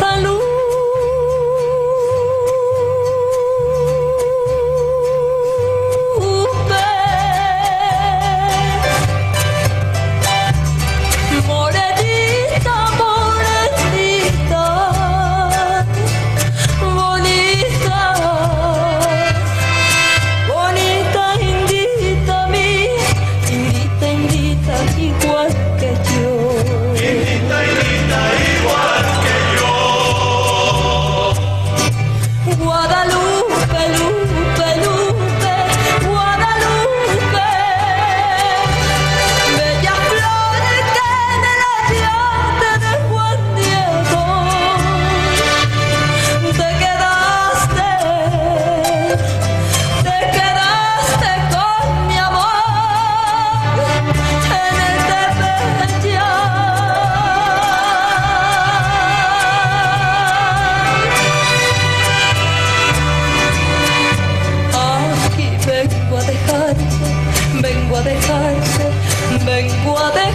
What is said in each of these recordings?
سال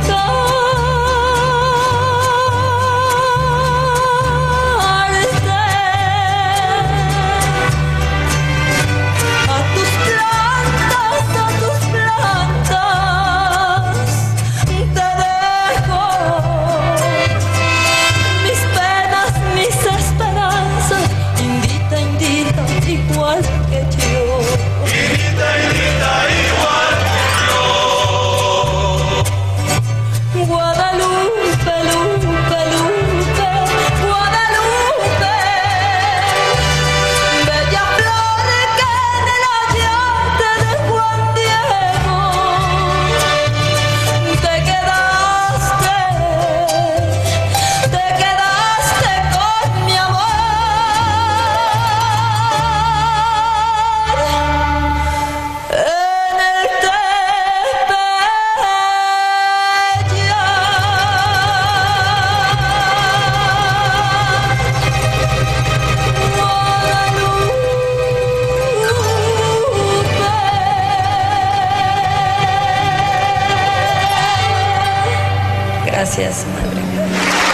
چو پسندگی